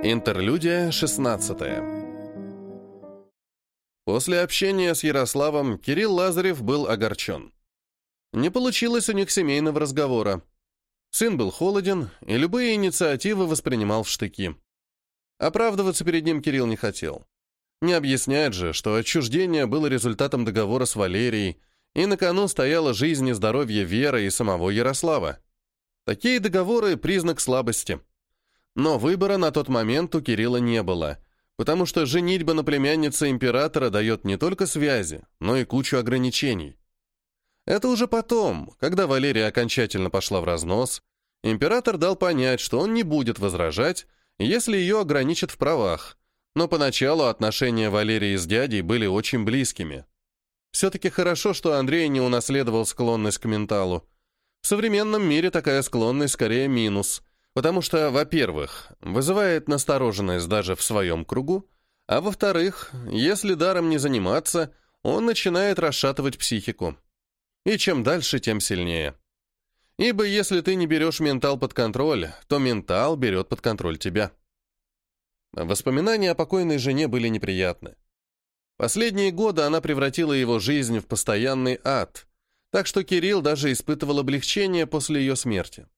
Интерлюдия 16 После общения с Ярославом Кирилл Лазарев был огорчен. Не получилось у них семейного разговора. Сын был холоден и любые инициативы воспринимал в штыки. Оправдываться перед ним Кирилл не хотел. Не объяснять же, что отчуждение было результатом договора с Валерией, и на кону стояла жизнь и здоровье Веры и самого Ярослава. Такие договоры — признак слабости. Но выбора на тот момент у Кирилла не было, потому что женитьба на племяннице императора дает не только связи, но и кучу ограничений. Это уже потом, когда Валерия окончательно пошла в разнос, император дал понять, что он не будет возражать, если ее ограничат в правах, но поначалу отношения Валерии с дядей были очень близкими. Все-таки хорошо, что Андрей не унаследовал склонность к менталу. В современном мире такая склонность скорее минус, Потому что, во-первых, вызывает настороженность даже в своем кругу, а во-вторых, если даром не заниматься, он начинает расшатывать психику. И чем дальше, тем сильнее. Ибо если ты не берешь ментал под контроль, то ментал берет под контроль тебя. Воспоминания о покойной жене были неприятны. Последние годы она превратила его жизнь в постоянный ад, так что Кирилл даже испытывал облегчение после ее смерти.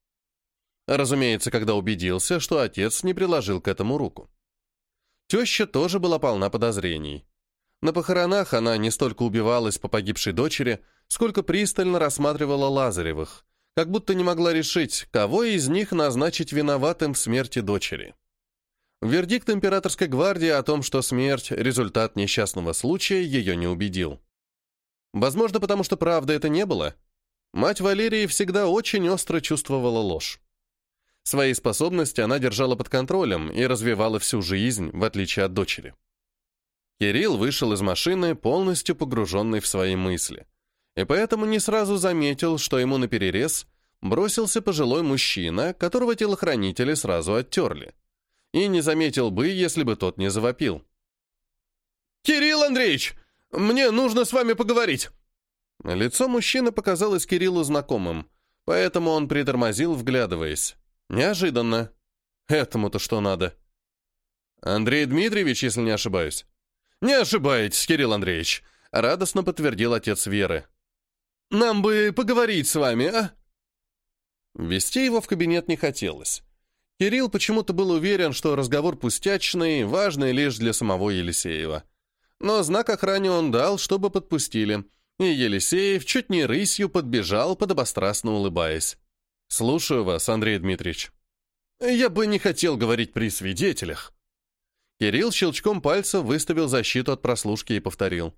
Разумеется, когда убедился, что отец не приложил к этому руку. Теща тоже была полна подозрений. На похоронах она не столько убивалась по погибшей дочери, сколько пристально рассматривала Лазаревых, как будто не могла решить, кого из них назначить виноватым в смерти дочери. Вердикт императорской гвардии о том, что смерть – результат несчастного случая, ее не убедил. Возможно, потому что правды это не было. Мать Валерии всегда очень остро чувствовала ложь. Свои способности она держала под контролем и развивала всю жизнь, в отличие от дочери. Кирилл вышел из машины, полностью погруженный в свои мысли, и поэтому не сразу заметил, что ему наперерез бросился пожилой мужчина, которого телохранители сразу оттерли. И не заметил бы, если бы тот не завопил. «Кирилл Андреевич, мне нужно с вами поговорить!» Лицо мужчины показалось Кириллу знакомым, поэтому он притормозил, вглядываясь. Неожиданно. Этому-то что надо? Андрей Дмитриевич, если не ошибаюсь. Не ошибаетесь, Кирилл Андреевич, радостно подтвердил отец Веры. Нам бы поговорить с вами, а? Вести его в кабинет не хотелось. Кирилл почему-то был уверен, что разговор пустячный, важный лишь для самого Елисеева. Но знак охране он дал, чтобы подпустили, и Елисеев чуть не рысью подбежал, подобострастно улыбаясь. «Слушаю вас, Андрей Дмитриевич». «Я бы не хотел говорить при свидетелях». Кирилл щелчком пальца выставил защиту от прослушки и повторил.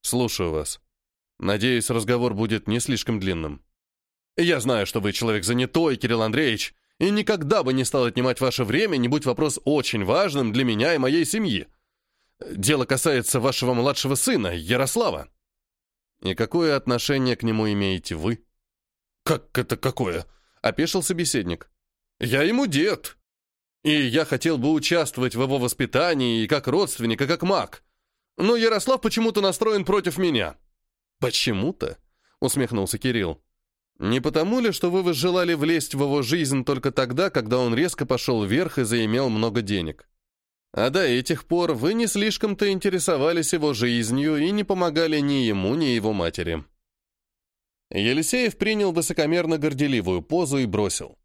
«Слушаю вас. Надеюсь, разговор будет не слишком длинным. Я знаю, что вы человек занятой, Кирилл Андреевич, и никогда бы не стал отнимать ваше время, не будь вопрос очень важным для меня и моей семьи. Дело касается вашего младшего сына, Ярослава». «И какое отношение к нему имеете вы?» «Как это какое?» — опешил собеседник. «Я ему дед. И я хотел бы участвовать в его воспитании и как родственник, и как маг. Но Ярослав почему-то настроен против меня». «Почему-то?» — усмехнулся Кирилл. «Не потому ли, что вы возжелали влезть в его жизнь только тогда, когда он резко пошел вверх и заимел много денег? А до этих пор вы не слишком-то интересовались его жизнью и не помогали ни ему, ни его матери». Елисеев принял высокомерно-горделивую позу и бросил.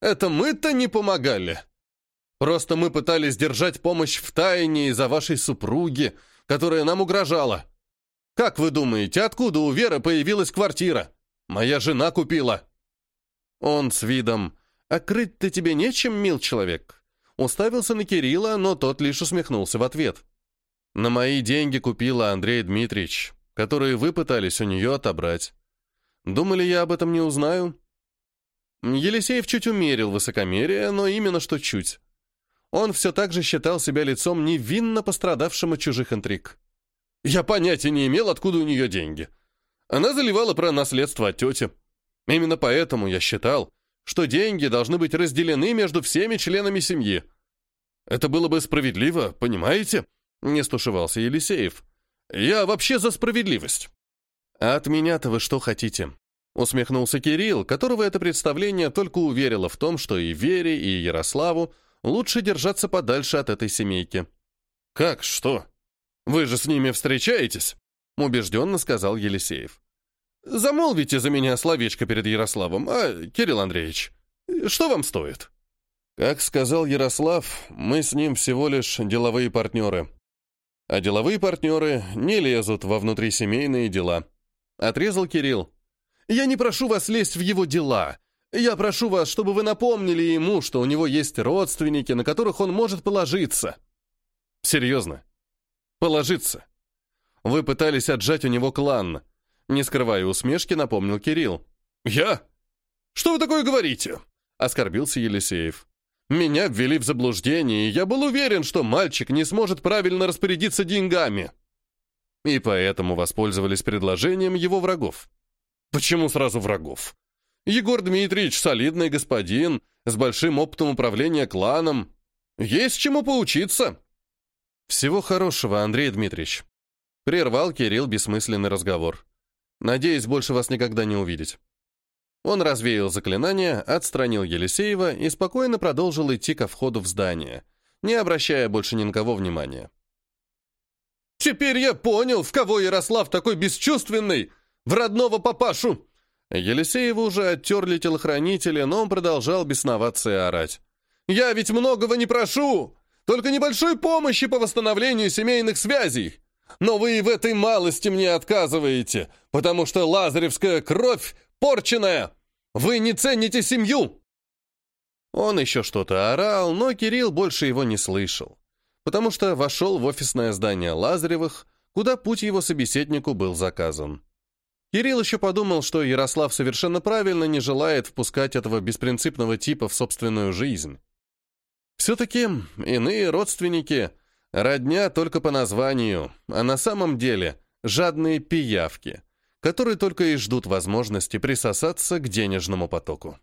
«Это мы-то не помогали. Просто мы пытались держать помощь в тайне из-за вашей супруги, которая нам угрожала. Как вы думаете, откуда у Веры появилась квартира? Моя жена купила». Он с видом «А крыть-то тебе нечем, мил человек?» Уставился на Кирилла, но тот лишь усмехнулся в ответ. «На мои деньги купила Андрей Дмитриевич, которые вы пытались у нее отобрать. Думали, я об этом не узнаю? Елисеев чуть умерил высокомерие, но именно что чуть. Он все так же считал себя лицом невинно пострадавшим от чужих интриг. Я понятия не имел, откуда у нее деньги. Она заливала про наследство от тети. Именно поэтому я считал, что деньги должны быть разделены между всеми членами семьи. Это было бы справедливо, понимаете? Не стушевался Елисеев. Я вообще за справедливость. «А от меня-то вы что хотите?» Усмехнулся Кирилл, которого это представление только уверило в том, что и Вере, и Ярославу лучше держаться подальше от этой семейки. «Как? Что? Вы же с ними встречаетесь?» — убежденно сказал Елисеев. «Замолвите за меня словечко перед Ярославом, а, Кирилл Андреевич, что вам стоит?» Как сказал Ярослав, мы с ним всего лишь деловые партнеры. А деловые партнеры не лезут во внутрисемейные дела. Отрезал Кирилл. «Я не прошу вас лезть в его дела. Я прошу вас, чтобы вы напомнили ему, что у него есть родственники, на которых он может положиться». «Серьезно? Положиться?» Вы пытались отжать у него клан. Не скрывая усмешки, напомнил Кирилл. «Я? Что вы такое говорите?» Оскорбился Елисеев. «Меня ввели в заблуждение, и я был уверен, что мальчик не сможет правильно распорядиться деньгами. И поэтому воспользовались предложением его врагов. Почему сразу врагов? Егор Дмитриевич солидный господин, с большим опытом управления кланом. Есть чему поучиться. Всего хорошего, Андрей Дмитриевич. Прервал Кирилл бессмысленный разговор. Надеюсь, больше вас никогда не увидеть. Он развеял заклинание, отстранил Елисеева и спокойно продолжил идти ко входу в здание, не обращая больше ни на кого внимания. «Теперь я понял, в кого Ярослав такой бесчувственный! В родного папашу!» Елисеева уже оттерли телохранители, но он продолжал бесноваться и орать. «Я ведь многого не прошу! Только небольшой помощи по восстановлению семейных связей! Но вы и в этой малости мне отказываете, потому что лазаревская кровь порченная! Вы не цените семью!» Он еще что-то орал, но Кирилл больше его не слышал, потому что вошел в офисное здание Лазаревых, куда путь его собеседнику был заказан. Кирилл еще подумал, что Ярослав совершенно правильно не желает впускать этого беспринципного типа в собственную жизнь. Все-таки иные родственники Родня только по названию, а на самом деле жадные пиявки, которые только и ждут возможности присосаться к денежному потоку.